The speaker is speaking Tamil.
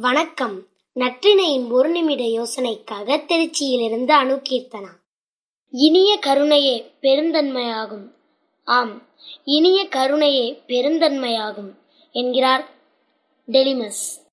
வணக்கம். நற்றினையின் ஒரு நிமிட யோசனைக்காக திருச்சியிலிருந்து அணுகீர்த்தனா இனிய கருணையே பெருந்தன்மையாகும். ஆம் இனிய கருணையே பெருந்தன்மையாகும் என்கிறார் டெலிமஸ்.